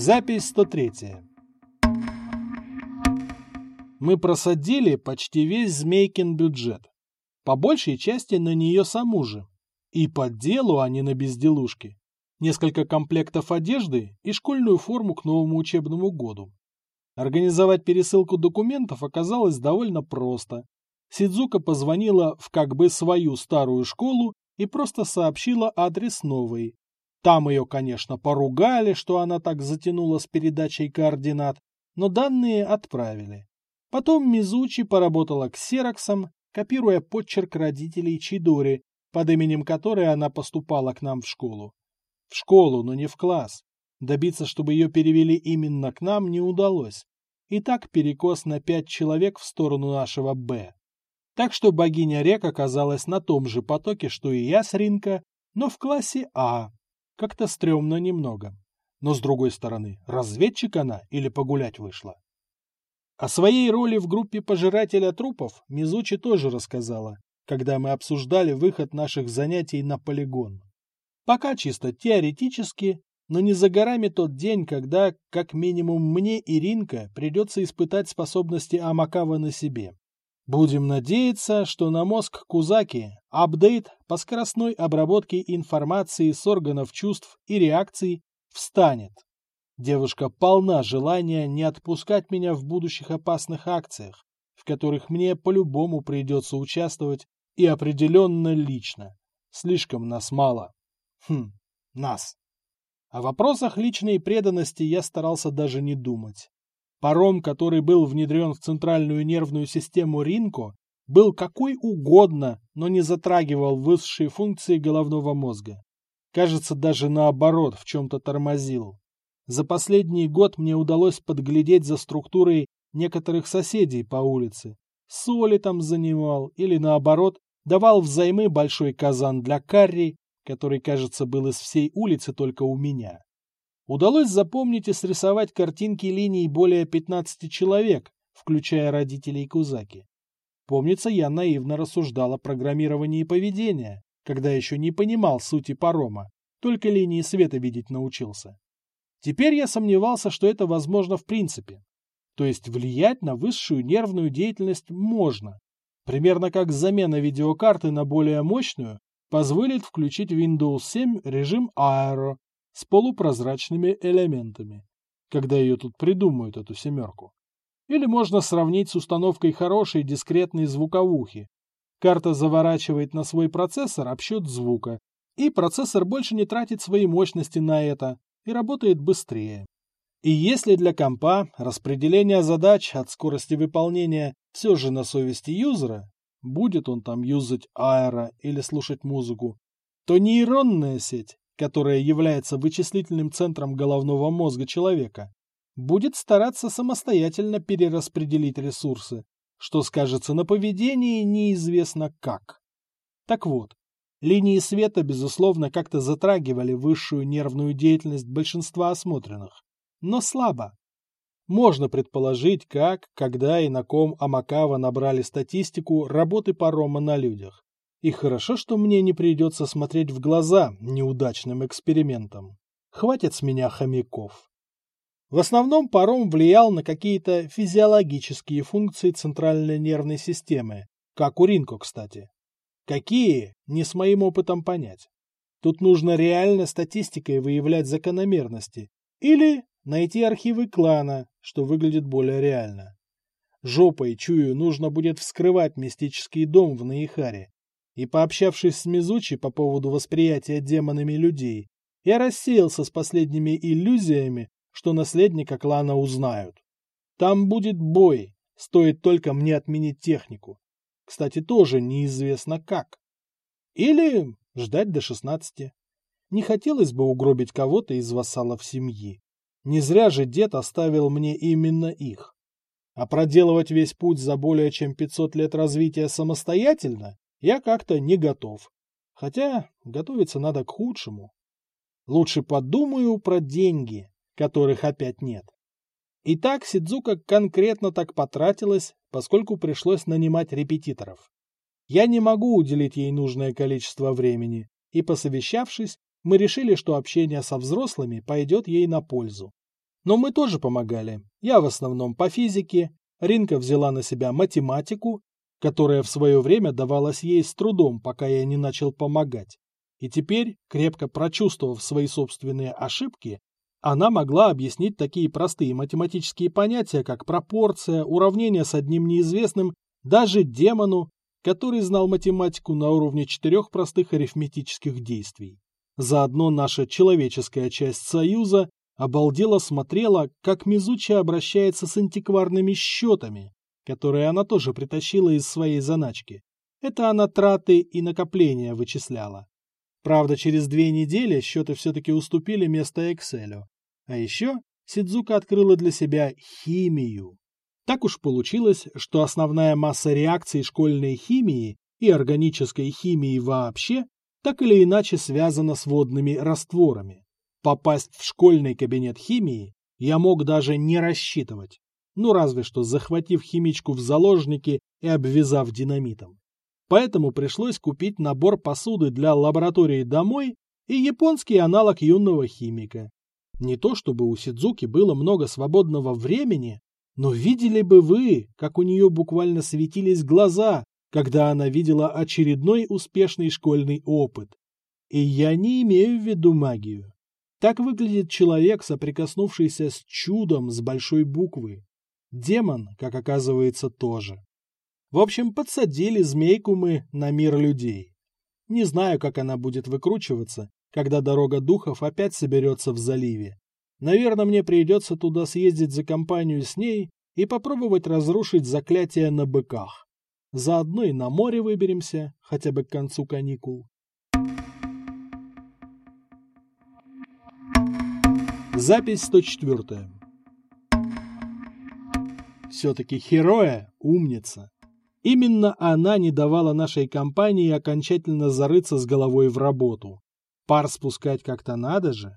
Запись 103. Мы просадили почти весь Змейкин бюджет. По большей части на нее саму же. И по делу, а не на безделушки. Несколько комплектов одежды и школьную форму к новому учебному году. Организовать пересылку документов оказалось довольно просто. Сидзука позвонила в как бы свою старую школу и просто сообщила адрес новой. Там ее, конечно, поругали, что она так затянула с передачей координат, но данные отправили. Потом Мизучи поработала ксероксом, копируя подчерк родителей Чидори, под именем которой она поступала к нам в школу. В школу, но не в класс. Добиться, чтобы ее перевели именно к нам, не удалось. И так перекос на пять человек в сторону нашего «Б». Так что богиня рек оказалась на том же потоке, что и я с Ринка, но в классе А. Как-то стрёмно немного. Но с другой стороны, разведчик она или погулять вышла? О своей роли в группе пожирателя трупов Мизучи тоже рассказала, когда мы обсуждали выход наших занятий на полигон. Пока чисто теоретически, но не за горами тот день, когда, как минимум мне и Ринка, придется испытать способности Амакава на себе. Будем надеяться, что на мозг Кузаки апдейт по скоростной обработке информации с органов чувств и реакций встанет. Девушка полна желания не отпускать меня в будущих опасных акциях, в которых мне по-любому придется участвовать и определенно лично. Слишком нас мало. Хм, нас. О вопросах личной преданности я старался даже не думать. Паром, который был внедрен в центральную нервную систему Ринко, был какой угодно, но не затрагивал высшие функции головного мозга. Кажется, даже наоборот, в чем-то тормозил. За последний год мне удалось подглядеть за структурой некоторых соседей по улице. Соли там занимал или, наоборот, давал взаймы большой казан для карри, который, кажется, был из всей улицы только у меня. Удалось запомнить и срисовать картинки линий более 15 человек, включая родителей Кузаки. Помнится, я наивно рассуждал о программировании поведения, когда еще не понимал сути парома, только линии света видеть научился. Теперь я сомневался, что это возможно в принципе. То есть влиять на высшую нервную деятельность можно. Примерно как замена видеокарты на более мощную позволит включить Windows 7 режим Aero с полупрозрачными элементами, когда ее тут придумают, эту семерку. Или можно сравнить с установкой хорошей дискретной звуковухи. Карта заворачивает на свой процессор обсчет звука, и процессор больше не тратит свои мощности на это и работает быстрее. И если для компа распределение задач от скорости выполнения все же на совести юзера, будет он там юзать аэро или слушать музыку, то нейронная сеть которая является вычислительным центром головного мозга человека, будет стараться самостоятельно перераспределить ресурсы, что скажется на поведении неизвестно как. Так вот, линии света, безусловно, как-то затрагивали высшую нервную деятельность большинства осмотренных, но слабо. Можно предположить, как, когда и на ком Амакава набрали статистику работы парома на людях. И хорошо, что мне не придется смотреть в глаза неудачным экспериментам. Хватит с меня хомяков. В основном паром влиял на какие-то физиологические функции центральной нервной системы, как у Ринко, кстати. Какие, не с моим опытом понять. Тут нужно реально статистикой выявлять закономерности или найти архивы клана, что выглядит более реально. Жопой, чую, нужно будет вскрывать мистический дом в Наихаре и, пообщавшись с Мизучи по поводу восприятия демонами людей, я рассеялся с последними иллюзиями, что наследника клана узнают. Там будет бой, стоит только мне отменить технику. Кстати, тоже неизвестно как. Или ждать до шестнадцати. Не хотелось бы угробить кого-то из вассалов семьи. Не зря же дед оставил мне именно их. А проделывать весь путь за более чем 500 лет развития самостоятельно я как-то не готов. Хотя готовиться надо к худшему. Лучше подумаю про деньги, которых опять нет. Итак, Сидзука конкретно так потратилась, поскольку пришлось нанимать репетиторов. Я не могу уделить ей нужное количество времени, и, посовещавшись, мы решили, что общение со взрослыми пойдет ей на пользу. Но мы тоже помогали. Я в основном по физике, Ринка взяла на себя математику, которая в свое время давалась ей с трудом, пока я не начал помогать. И теперь, крепко прочувствовав свои собственные ошибки, она могла объяснить такие простые математические понятия, как пропорция, уравнение с одним неизвестным, даже демону, который знал математику на уровне четырех простых арифметических действий. Заодно наша человеческая часть Союза обалдело смотрела, как Мизучи обращается с антикварными счетами, которые она тоже притащила из своей заначки. Это она траты и накопления вычисляла. Правда, через две недели счеты все-таки уступили место Excel. А еще Сидзука открыла для себя химию. Так уж получилось, что основная масса реакций школьной химии и органической химии вообще так или иначе связана с водными растворами. Попасть в школьный кабинет химии я мог даже не рассчитывать, ну разве что захватив химичку в заложники и обвязав динамитом. Поэтому пришлось купить набор посуды для лаборатории домой и японский аналог юного химика. Не то чтобы у Сидзуки было много свободного времени, но видели бы вы, как у нее буквально светились глаза, когда она видела очередной успешный школьный опыт. И я не имею в виду магию. Так выглядит человек, соприкоснувшийся с чудом с большой буквы. Демон, как оказывается, тоже. В общем, подсадили змейку мы на мир людей. Не знаю, как она будет выкручиваться, когда дорога духов опять соберется в заливе. Наверное, мне придется туда съездить за компанию с ней и попробовать разрушить заклятие на быках. Заодно и на море выберемся, хотя бы к концу каникул. Запись 104. Все-таки Хероя – умница. Именно она не давала нашей компании окончательно зарыться с головой в работу. Пар спускать как-то надо же.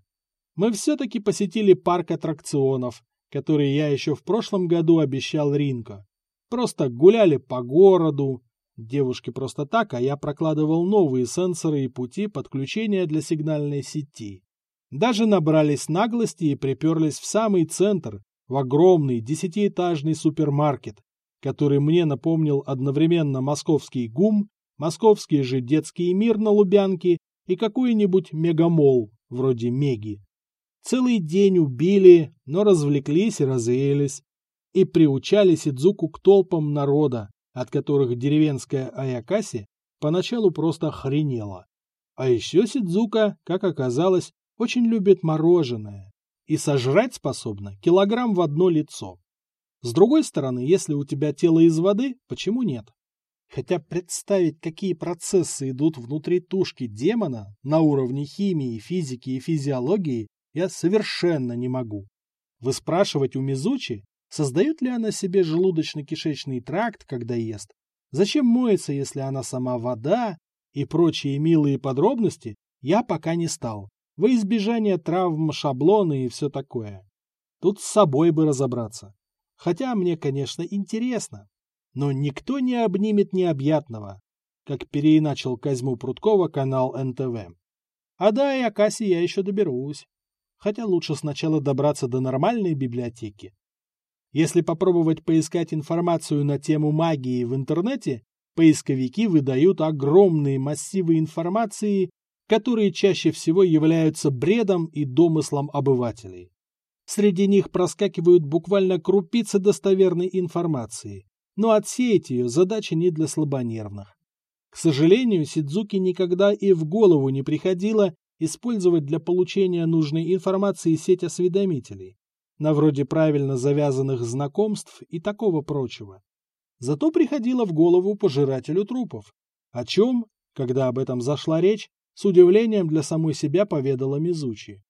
Мы все-таки посетили парк аттракционов, который я еще в прошлом году обещал Ринко. Просто гуляли по городу. Девушки просто так, а я прокладывал новые сенсоры и пути подключения для сигнальной сети. Даже набрались наглости и приперлись в самый центр, в огромный десятиэтажный супермаркет, который мне напомнил одновременно московский ГУМ, московский же детский мир на Лубянке и какой-нибудь мегамол, вроде Меги. Целый день убили, но развлеклись и развеялись. И приучали Сидзуку к толпам народа, от которых деревенская Аякаси поначалу просто охренела. А еще Сидзука, как оказалось, очень любит мороженое и сожрать способна килограмм в одно лицо. С другой стороны, если у тебя тело из воды, почему нет? Хотя представить, какие процессы идут внутри тушки демона на уровне химии, физики и физиологии, я совершенно не могу. Вы спрашивать у Мизучи, создает ли она себе желудочно-кишечный тракт, когда ест? Зачем моется, если она сама вода? И прочие милые подробности я пока не стал во избежание травм шаблона и все такое. Тут с собой бы разобраться. Хотя мне, конечно, интересно. Но никто не обнимет необъятного, как переиначил Козьму Прудкова канал НТВ. А да, и Акаси я еще доберусь. Хотя лучше сначала добраться до нормальной библиотеки. Если попробовать поискать информацию на тему магии в интернете, поисковики выдают огромные массивы информации которые чаще всего являются бредом и домыслом обывателей. Среди них проскакивают буквально крупицы достоверной информации, но отсеять ее задача не для слабонервных. К сожалению, Сидзуки никогда и в голову не приходило использовать для получения нужной информации сеть осведомителей, на вроде правильно завязанных знакомств и такого прочего. Зато приходило в голову пожирателю трупов, о чем, когда об этом зашла речь, с удивлением для самой себя поведала Мизучи.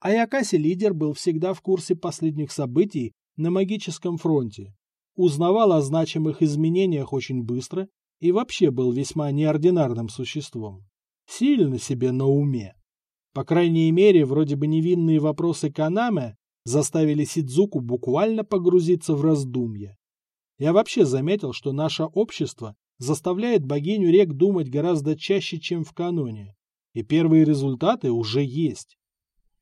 Аякаси лидер был всегда в курсе последних событий на магическом фронте, узнавал о значимых изменениях очень быстро и вообще был весьма неординарным существом. Сильно себе на уме. По крайней мере, вроде бы невинные вопросы Канаме заставили Сидзуку буквально погрузиться в раздумья. Я вообще заметил, что наше общество заставляет богиню рек думать гораздо чаще, чем в каноне и первые результаты уже есть.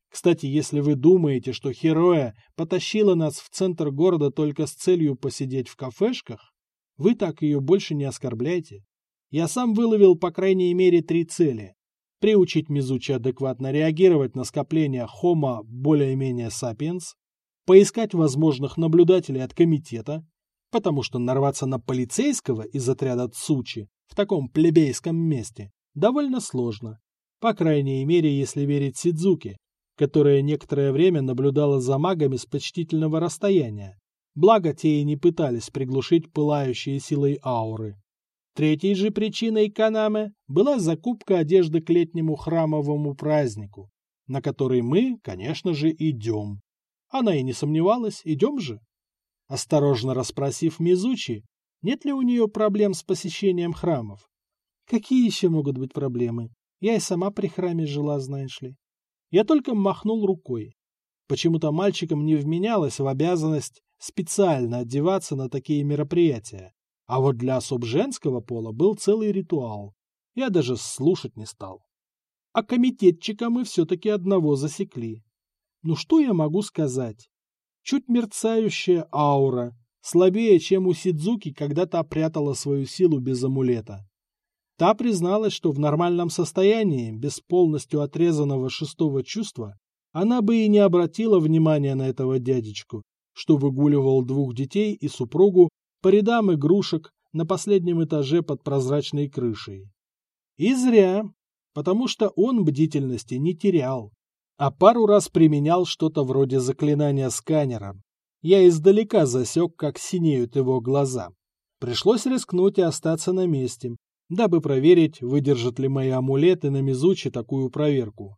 Кстати, если вы думаете, что Хероя потащила нас в центр города только с целью посидеть в кафешках, вы так ее больше не оскорбляйте. Я сам выловил по крайней мере три цели. Приучить Мизучи адекватно реагировать на скопление Homo более-менее сапиенс, поискать возможных наблюдателей от комитета, потому что нарваться на полицейского из отряда Цучи в таком плебейском месте довольно сложно. По крайней мере, если верить Сидзуке, которая некоторое время наблюдала за магами с почтительного расстояния. Благо, те и не пытались приглушить пылающие силой ауры. Третьей же причиной Канаме была закупка одежды к летнему храмовому празднику, на который мы, конечно же, идем. Она и не сомневалась, идем же. Осторожно расспросив Мизучи, нет ли у нее проблем с посещением храмов. Какие еще могут быть проблемы? Я и сама при храме жила, знаешь ли. Я только махнул рукой. Почему-то мальчикам не вменялось в обязанность специально одеваться на такие мероприятия. А вот для особ женского пола был целый ритуал. Я даже слушать не стал. А комитетчика мы все-таки одного засекли. Ну что я могу сказать? Чуть мерцающая аура, слабее, чем у Сидзуки, когда та прятала свою силу без амулета. Та призналась, что в нормальном состоянии, без полностью отрезанного шестого чувства, она бы и не обратила внимания на этого дядечку, что выгуливал двух детей и супругу по рядам игрушек на последнем этаже под прозрачной крышей. И зря, потому что он бдительности не терял, а пару раз применял что-то вроде заклинания сканера. Я издалека засек, как синеют его глаза. Пришлось рискнуть и остаться на месте, дабы проверить, выдержат ли мои амулеты на Мизучи такую проверку.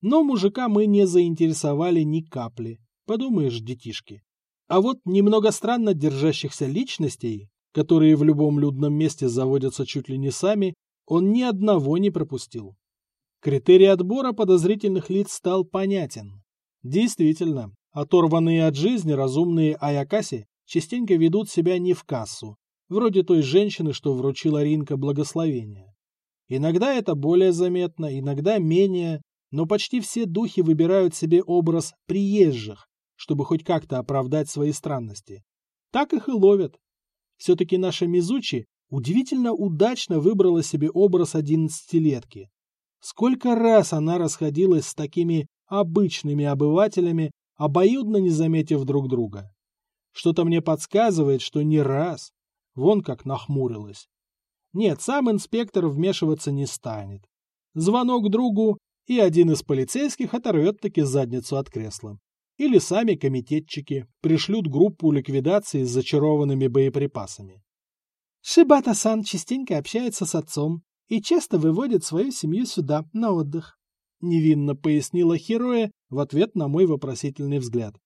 Но мужика мы не заинтересовали ни капли. Подумаешь, детишки. А вот немного странно держащихся личностей, которые в любом людном месте заводятся чуть ли не сами, он ни одного не пропустил. Критерий отбора подозрительных лиц стал понятен. Действительно, оторванные от жизни разумные Аякаси частенько ведут себя не в кассу, вроде той женщины, что вручила Ринка благословение. Иногда это более заметно, иногда менее, но почти все духи выбирают себе образ приезжих, чтобы хоть как-то оправдать свои странности. Так их и ловят. Все-таки наша Мизучи удивительно удачно выбрала себе образ одиннадцатилетки. Сколько раз она расходилась с такими обычными обывателями, обоюдно не заметив друг друга. Что-то мне подсказывает, что не раз, Вон как нахмурилась. Нет, сам инспектор вмешиваться не станет. Звонок другу, и один из полицейских оторвет таки задницу от кресла. Или сами комитетчики пришлют группу ликвидации с зачарованными боеприпасами. Шибата-сан частенько общается с отцом и часто выводит свою семью сюда, на отдых. Невинно пояснила Хероя в ответ на мой вопросительный взгляд.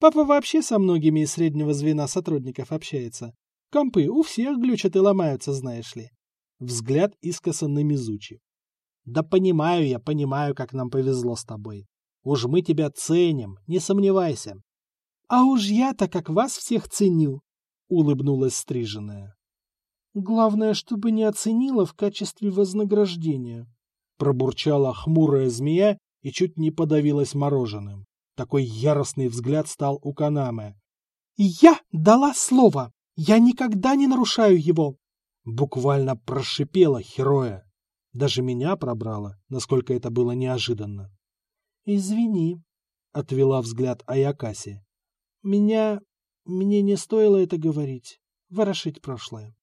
Папа вообще со многими из среднего звена сотрудников общается. Компы у всех глючат и ломаются, знаешь ли. Взгляд искоса на Мизучи. Да понимаю я, понимаю, как нам повезло с тобой. Уж мы тебя ценим, не сомневайся. А уж я-то как вас всех ценю, улыбнулась стриженная. Главное, чтобы не оценила в качестве вознаграждения. Пробурчала хмурая змея и чуть не подавилась мороженым. Такой яростный взгляд стал у Канаме. «Я дала слово!» Я никогда не нарушаю его!» Буквально прошипела Хероя. Даже меня пробрала, насколько это было неожиданно. «Извини», — отвела взгляд Аякаси. «Меня... мне не стоило это говорить, ворошить прошлое».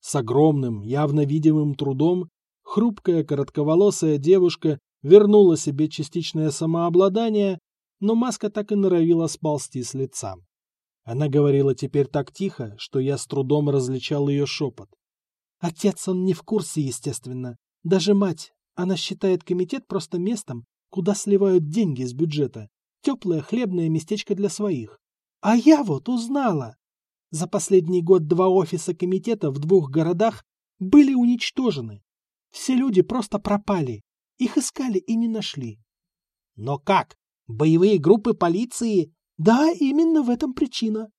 С огромным, явно видимым трудом хрупкая коротковолосая девушка вернула себе частичное самообладание, но маска так и норовила сползти с лица. Она говорила теперь так тихо, что я с трудом различал ее шепот. Отец он не в курсе, естественно. Даже мать. Она считает комитет просто местом, куда сливают деньги из бюджета. Теплое хлебное местечко для своих. А я вот узнала. За последний год два офиса комитета в двух городах были уничтожены. Все люди просто пропали. Их искали и не нашли. Но как? Боевые группы полиции да, именно в этом причина.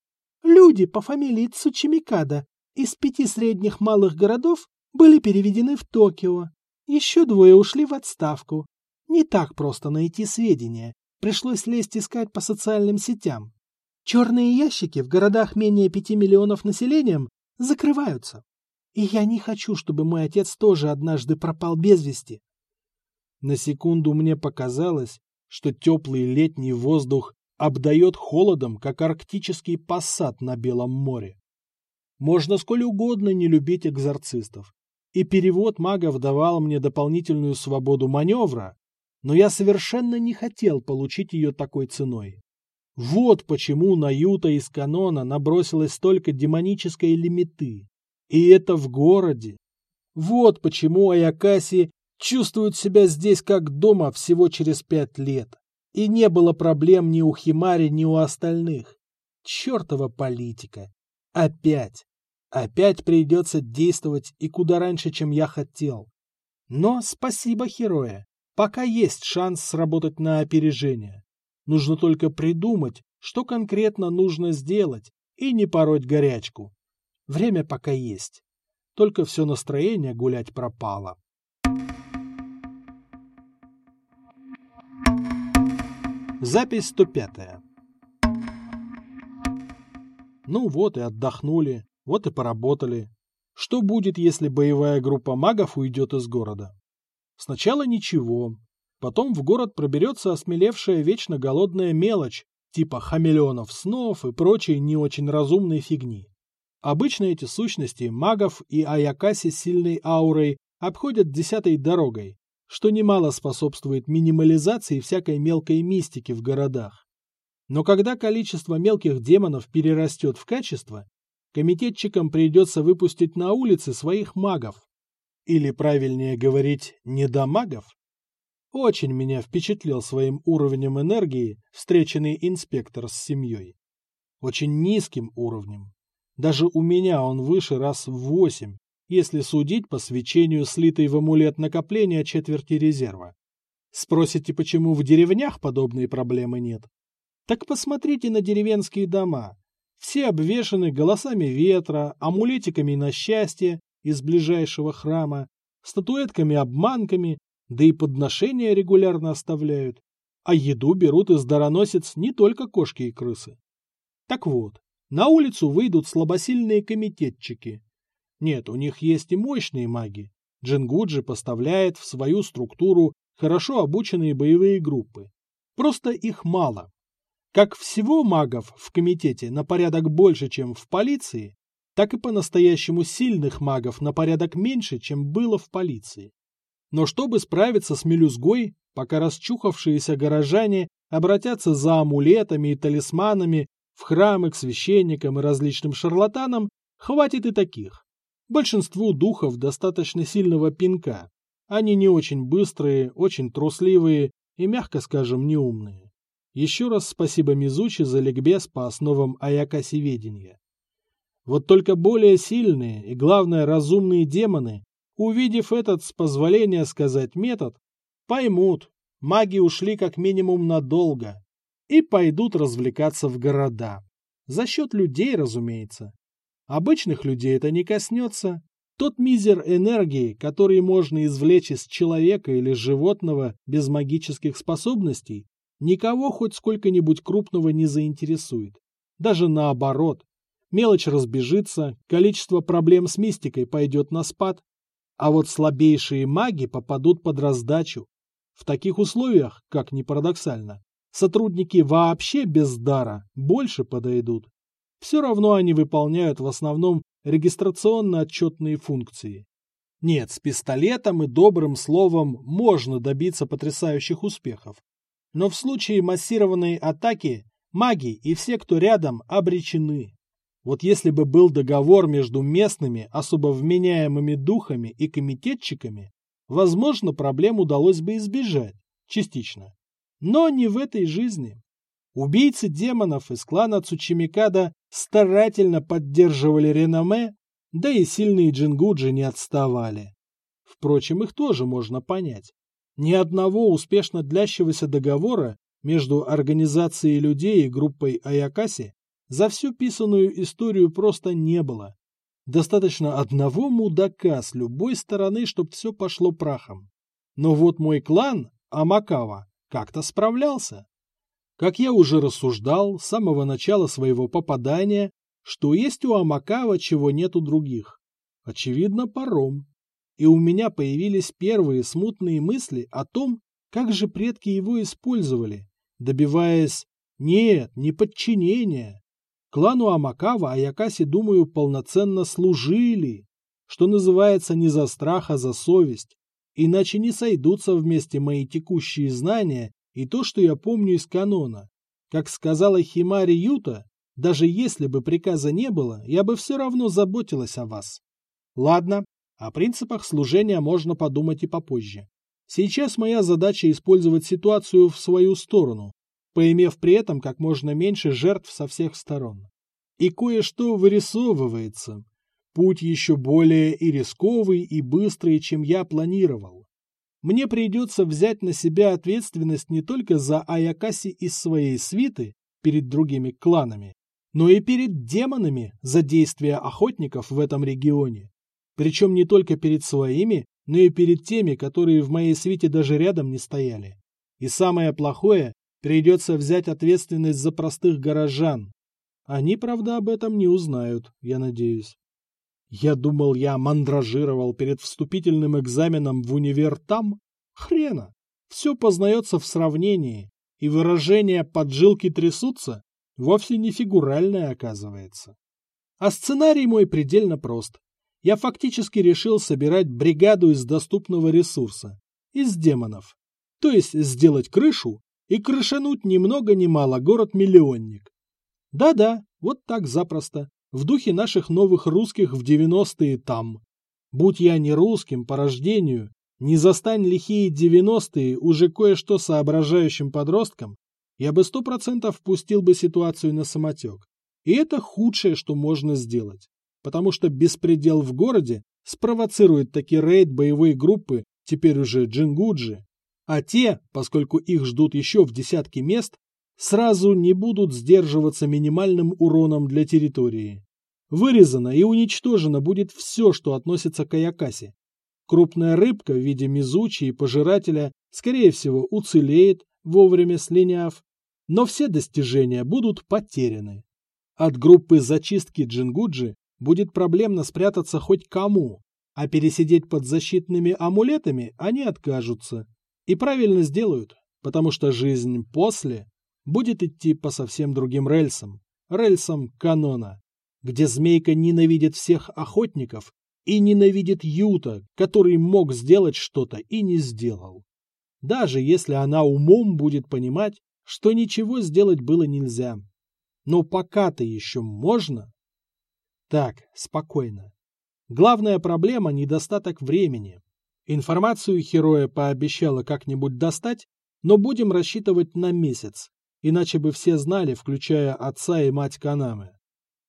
Люди по фамилии Цучимикада из пяти средних малых городов были переведены в Токио. Еще двое ушли в отставку. Не так просто найти сведения. Пришлось лезть искать по социальным сетям. Черные ящики в городах менее пяти миллионов населением закрываются. И я не хочу, чтобы мой отец тоже однажды пропал без вести. На секунду мне показалось, что теплый летний воздух обдает холодом, как арктический пассат на Белом море. Можно сколь угодно не любить экзорцистов. И перевод магов давал мне дополнительную свободу маневра, но я совершенно не хотел получить ее такой ценой. Вот почему на Юта из канона набросилось столько демонической лимиты. И это в городе. Вот почему Аякаси чувствуют себя здесь как дома всего через пять лет. И не было проблем ни у Химари, ни у остальных. Чертова политика. Опять. Опять придется действовать и куда раньше, чем я хотел. Но спасибо, Хероя. Пока есть шанс сработать на опережение. Нужно только придумать, что конкретно нужно сделать, и не пороть горячку. Время пока есть. Только все настроение гулять пропало. Запись 105. Ну вот и отдохнули, вот и поработали. Что будет, если боевая группа магов уйдет из города? Сначала ничего. Потом в город проберется осмелевшая вечно голодная мелочь, типа хамелеонов снов и прочей не очень разумной фигни. Обычно эти сущности магов и Аякаси сильной аурой обходят десятой дорогой, что немало способствует минимализации всякой мелкой мистики в городах. Но когда количество мелких демонов перерастет в качество, комитетчикам придется выпустить на улицы своих магов. Или, правильнее говорить, недомагов. Очень меня впечатлил своим уровнем энергии встреченный инспектор с семьей. Очень низким уровнем. Даже у меня он выше раз в восемь, если судить по свечению слитой в амулет накопления четверти резерва. Спросите, почему в деревнях подобной проблемы нет? Так посмотрите на деревенские дома. Все обвешаны голосами ветра, амулетиками на счастье из ближайшего храма, статуэтками-обманками, да и подношения регулярно оставляют. А еду берут из дароносиц не только кошки и крысы. Так вот, на улицу выйдут слабосильные комитетчики, нет, у них есть и мощные маги. Джингуджи поставляет в свою структуру хорошо обученные боевые группы. Просто их мало. Как всего магов в комитете на порядок больше, чем в полиции, так и по-настоящему сильных магов на порядок меньше, чем было в полиции. Но чтобы справиться с мелюзгой, пока расчухавшиеся горожане обратятся за амулетами и талисманами в храмы к священникам и различным шарлатанам, хватит и таких. Большинству духов достаточно сильного пинка. Они не очень быстрые, очень трусливые и, мягко скажем, неумные. Еще раз спасибо Мизучи за ликбез по основам аякасиведения. Вот только более сильные и, главное, разумные демоны, увидев этот, с позволения сказать, метод, поймут, маги ушли как минимум надолго и пойдут развлекаться в города. За счет людей, разумеется. Обычных людей это не коснется. Тот мизер энергии, который можно извлечь из человека или животного без магических способностей, никого хоть сколько-нибудь крупного не заинтересует. Даже наоборот. Мелочь разбежится, количество проблем с мистикой пойдет на спад, а вот слабейшие маги попадут под раздачу. В таких условиях, как ни парадоксально, сотрудники вообще без дара больше подойдут все равно они выполняют в основном регистрационно-отчетные функции. Нет, с пистолетом и добрым словом можно добиться потрясающих успехов. Но в случае массированной атаки маги и все, кто рядом, обречены. Вот если бы был договор между местными, особо вменяемыми духами и комитетчиками, возможно, проблем удалось бы избежать, частично. Но не в этой жизни. Убийцы демонов из клана Цучимикада старательно поддерживали реноме, да и сильные джингуджи не отставали. Впрочем, их тоже можно понять. Ни одного успешно длящегося договора между организацией людей и группой Аякаси за всю писанную историю просто не было. Достаточно одного мудака с любой стороны, чтоб все пошло прахом. Но вот мой клан, Амакава как-то справлялся. Как я уже рассуждал с самого начала своего попадания, что есть у Амакава, чего нет у других. Очевидно, паром. И у меня появились первые смутные мысли о том, как же предки его использовали, добиваясь, нет, не подчинения. Клану Амакава Аякаси, думаю, полноценно служили, что называется не за страх, а за совесть, иначе не сойдутся вместе мои текущие знания и то, что я помню из канона. Как сказала Химари Юта, даже если бы приказа не было, я бы все равно заботилась о вас. Ладно, о принципах служения можно подумать и попозже. Сейчас моя задача использовать ситуацию в свою сторону, поимев при этом как можно меньше жертв со всех сторон. И кое-что вырисовывается. Путь еще более и рисковый, и быстрый, чем я планировал. Мне придется взять на себя ответственность не только за Аякаси из своей свиты перед другими кланами, но и перед демонами за действия охотников в этом регионе. Причем не только перед своими, но и перед теми, которые в моей свите даже рядом не стояли. И самое плохое, придется взять ответственность за простых горожан. Они, правда, об этом не узнают, я надеюсь. Я думал, я мандражировал перед вступительным экзаменом в универ там? Хрена! Все познается в сравнении, и выражение «поджилки трясутся» вовсе не фигуральное оказывается. А сценарий мой предельно прост. Я фактически решил собирать бригаду из доступного ресурса, из демонов. То есть сделать крышу и крышануть ни много ни мало город-миллионник. Да-да, вот так запросто, в духе наших новых русских в 90-е там. Будь я не русским по рождению, не застань лихие 90-е уже кое-что соображающим подростком, я бы сто процентов пустил бы ситуацию на самотек. И это худшее, что можно сделать. Потому что беспредел в городе спровоцирует таки рейд боевой группы, теперь уже Джингуджи, а те, поскольку их ждут еще в десятке мест, сразу не будут сдерживаться минимальным уроном для территории. Вырезано и уничтожено будет все, что относится к аякаси. Крупная рыбка в виде мизучи и пожирателя, скорее всего, уцелеет, вовремя слиняв, но все достижения будут потеряны. От группы зачистки Джингуджи будет проблемно спрятаться хоть кому, а пересидеть под защитными амулетами они откажутся. И правильно сделают, потому что жизнь после будет идти по совсем другим рельсам, рельсам канона, где змейка ненавидит всех охотников и ненавидит Юта, который мог сделать что-то и не сделал. Даже если она умом будет понимать, что ничего сделать было нельзя. Но пока-то еще можно. Так, спокойно. Главная проблема – недостаток времени. Информацию Хероя пообещала как-нибудь достать, но будем рассчитывать на месяц, иначе бы все знали, включая отца и мать Канамы.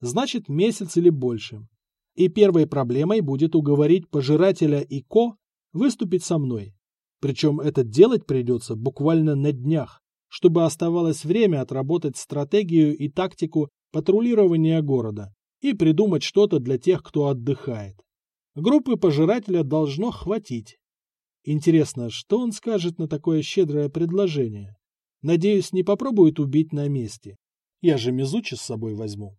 Значит, месяц или больше. И первой проблемой будет уговорить пожирателя и Ко выступить со мной. Причем это делать придется буквально на днях, чтобы оставалось время отработать стратегию и тактику патрулирования города и придумать что-то для тех, кто отдыхает. Группы пожирателя должно хватить. Интересно, что он скажет на такое щедрое предложение? Надеюсь, не попробует убить на месте. Я же Мизучи с собой возьму.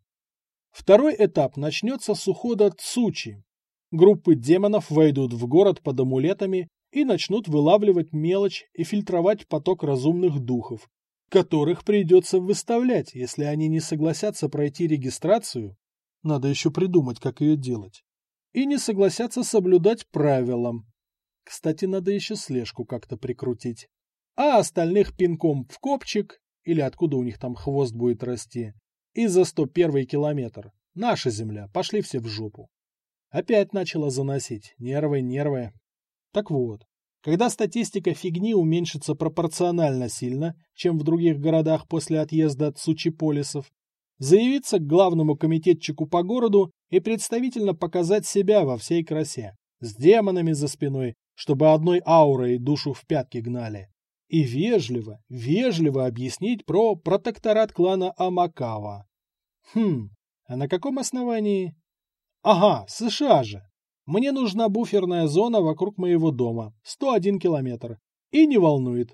Второй этап начнется с ухода Цучи. Группы демонов войдут в город под амулетами и начнут вылавливать мелочь и фильтровать поток разумных духов, которых придется выставлять, если они не согласятся пройти регистрацию. Надо еще придумать, как ее делать и не согласятся соблюдать правилам. Кстати, надо еще слежку как-то прикрутить. А остальных пинком в копчик, или откуда у них там хвост будет расти, и за 101 километр. Наша земля, пошли все в жопу. Опять начала заносить. Нервы, нервы. Так вот, когда статистика фигни уменьшится пропорционально сильно, чем в других городах после отъезда от Сучиполисов, заявиться к главному комитетчику по городу и представительно показать себя во всей красе, с демонами за спиной, чтобы одной аурой душу в пятки гнали. И вежливо, вежливо объяснить про протекторат клана Амакава. Хм, а на каком основании? Ага, США же. Мне нужна буферная зона вокруг моего дома, 101 километр. И не волнует.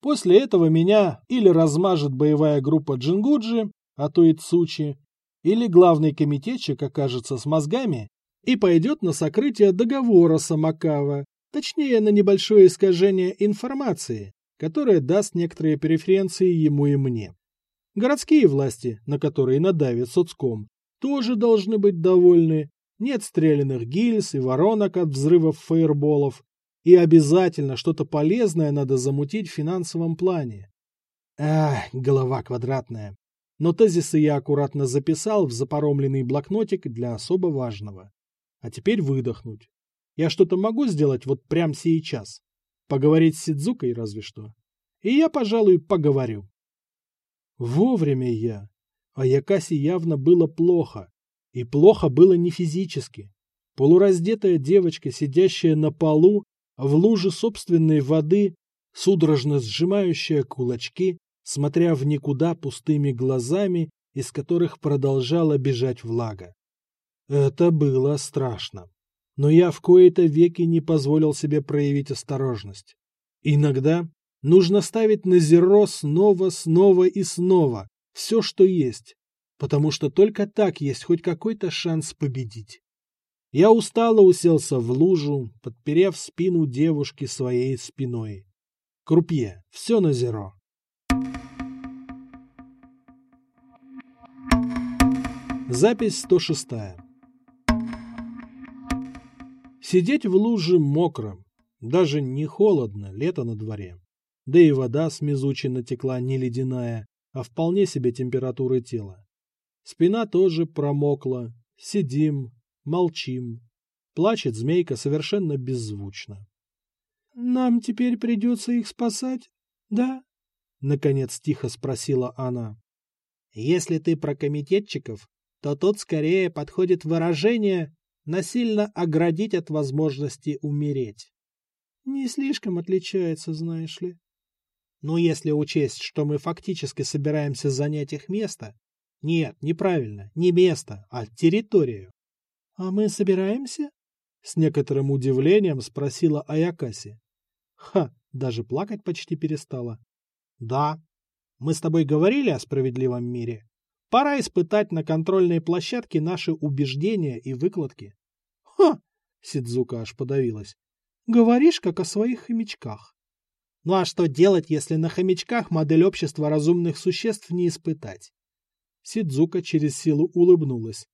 После этого меня или размажет боевая группа Джингуджи, а то и Цучи, или главный комитетчик окажется с мозгами и пойдет на сокрытие договора Самакава, точнее на небольшое искажение информации, которое даст некоторые преференции ему и мне. Городские власти, на которые надавит соцком, тоже должны быть довольны. Нет стреляных гильз и воронок от взрывов фейерболов. И обязательно что-то полезное надо замутить в финансовом плане. Ах, голова квадратная. Но тезисы я аккуратно записал в запоромленный блокнотик для особо важного. А теперь выдохнуть. Я что-то могу сделать вот прямо сейчас? Поговорить с Сидзукой разве что. И я, пожалуй, поговорю. Вовремя я. А Якаси явно было плохо. И плохо было не физически. Полураздетая девочка, сидящая на полу, в луже собственной воды, судорожно сжимающая кулачки, смотря в никуда пустыми глазами, из которых продолжала бежать влага. Это было страшно. Но я в кои-то веки не позволил себе проявить осторожность. Иногда нужно ставить на зеро снова, снова и снова все, что есть, потому что только так есть хоть какой-то шанс победить. Я устало уселся в лужу, подперев спину девушки своей спиной. Крупье, все на зеро. Запись 106. Сидеть в луже мокро, даже не холодно, лето на дворе. Да и вода с Мизучи натекла не ледяная, а вполне себе температуры тела. Спина тоже промокла. Сидим, молчим. Плачет змейка совершенно беззвучно. «Нам теперь придется их спасать, да?» Наконец тихо спросила она. «Если ты про комитетчиков, то тут скорее подходит выражение насильно оградить от возможности умереть. Не слишком отличается, знаешь ли. Но если учесть, что мы фактически собираемся занять их место... Нет, неправильно, не место, а территорию. — А мы собираемся? — с некоторым удивлением спросила Аякаси. Ха, даже плакать почти перестала. — Да. Мы с тобой говорили о справедливом мире. Пора испытать на контрольной площадке наши убеждения и выкладки. Ха! Сидзука аж подавилась. Говоришь, как о своих хомячках. Ну а что делать, если на хомячках модель общества разумных существ не испытать? Сидзука через силу улыбнулась.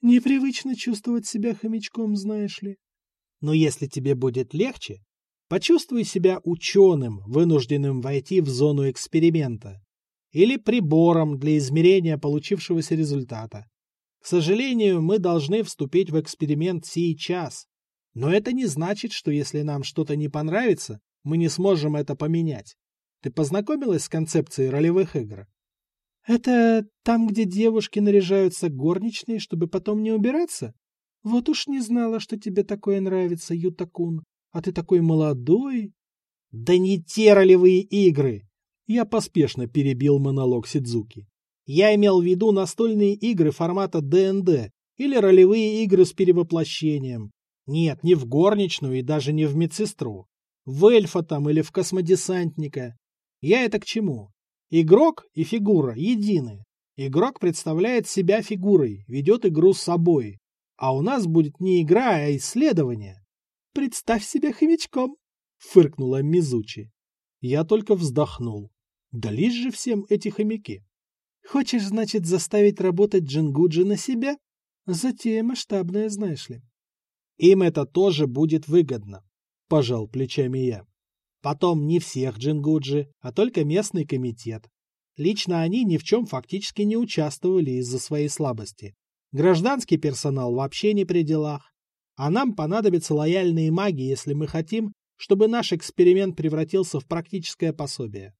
Непривычно чувствовать себя хомячком, знаешь ли. Но если тебе будет легче, почувствуй себя ученым, вынужденным войти в зону эксперимента или прибором для измерения получившегося результата. К сожалению, мы должны вступить в эксперимент сейчас. Но это не значит, что если нам что-то не понравится, мы не сможем это поменять. Ты познакомилась с концепцией ролевых игр? Это там, где девушки наряжаются горничные, чтобы потом не убираться? Вот уж не знала, что тебе такое нравится, Ютакун. А ты такой молодой. Да не те ролевые игры! Я поспешно перебил монолог Сидзуки. Я имел в виду настольные игры формата ДНД или ролевые игры с перевоплощением. Нет, не в горничную и даже не в медсестру. В эльфа там или в космодесантника. Я это к чему? Игрок и фигура едины. Игрок представляет себя фигурой, ведет игру с собой. А у нас будет не игра, а исследование. Представь себя хомячком, фыркнула Мизучи. Я только вздохнул. Дались же всем эти хомяки. Хочешь, значит, заставить работать Джингуджи на себя? Затея масштабная, знаешь ли. Им это тоже будет выгодно, пожал плечами я. Потом не всех Джингуджи, а только местный комитет. Лично они ни в чем фактически не участвовали из-за своей слабости. Гражданский персонал вообще не при делах. А нам понадобятся лояльные маги, если мы хотим, чтобы наш эксперимент превратился в практическое пособие.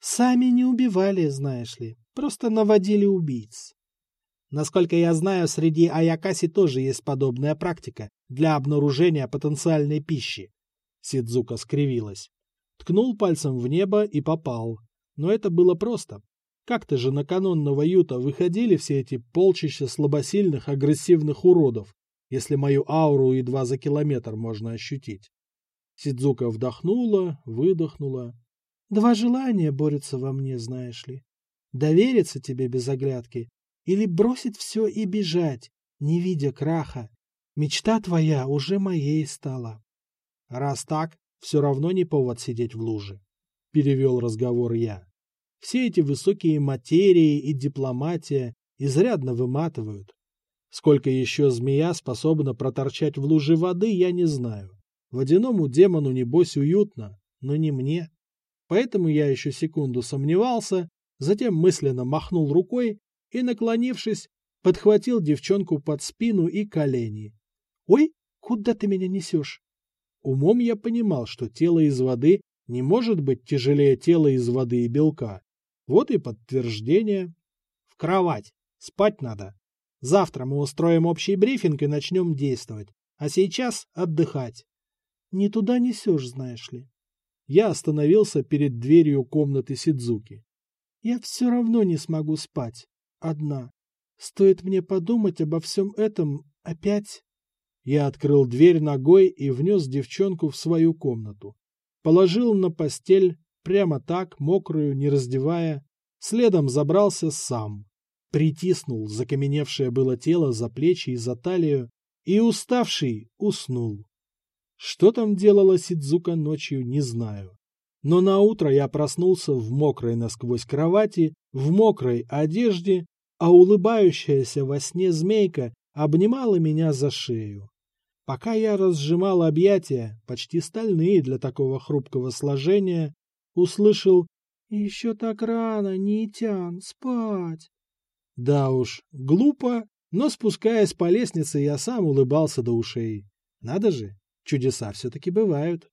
Сами не убивали, знаешь ли, просто наводили убийц. Насколько я знаю, среди Аякаси тоже есть подобная практика для обнаружения потенциальной пищи. Сидзука скривилась. Ткнул пальцем в небо и попал. Но это было просто. Как-то же на канонного Юта выходили все эти полчища слабосильных агрессивных уродов, если мою ауру едва за километр можно ощутить. Сидзука вдохнула, выдохнула. Два желания борются во мне, знаешь ли. Довериться тебе без оглядки или бросить все и бежать, не видя краха. Мечта твоя уже моей стала. Раз так, все равно не повод сидеть в луже. Перевел разговор я. Все эти высокие материи и дипломатия изрядно выматывают. Сколько еще змея способна проторчать в луже воды, я не знаю. Водяному демону, небось, уютно, но не мне. Поэтому я еще секунду сомневался, затем мысленно махнул рукой и, наклонившись, подхватил девчонку под спину и колени. «Ой, куда ты меня несешь?» Умом я понимал, что тело из воды не может быть тяжелее тела из воды и белка. Вот и подтверждение. В кровать. Спать надо. Завтра мы устроим общий брифинг и начнем действовать. А сейчас отдыхать. Не туда несешь, знаешь ли. Я остановился перед дверью комнаты Сидзуки. Я все равно не смогу спать. Одна. Стоит мне подумать обо всем этом опять... Я открыл дверь ногой и внес девчонку в свою комнату. Положил на постель, прямо так, мокрую, не раздевая. Следом забрался сам. Притиснул закаменевшее было тело за плечи и за талию, и, уставший, уснул. Что там делала Сидзука ночью, не знаю. Но на утро я проснулся в мокрой насквозь кровати, в мокрой одежде, а улыбающаяся во сне змейка обнимала меня за шею. Пока я разжимал объятия, почти стальные для такого хрупкого сложения, услышал «Еще так рано, Нитян, спать!» Да уж, глупо, но спускаясь по лестнице, я сам улыбался до ушей. Надо же, чудеса все-таки бывают.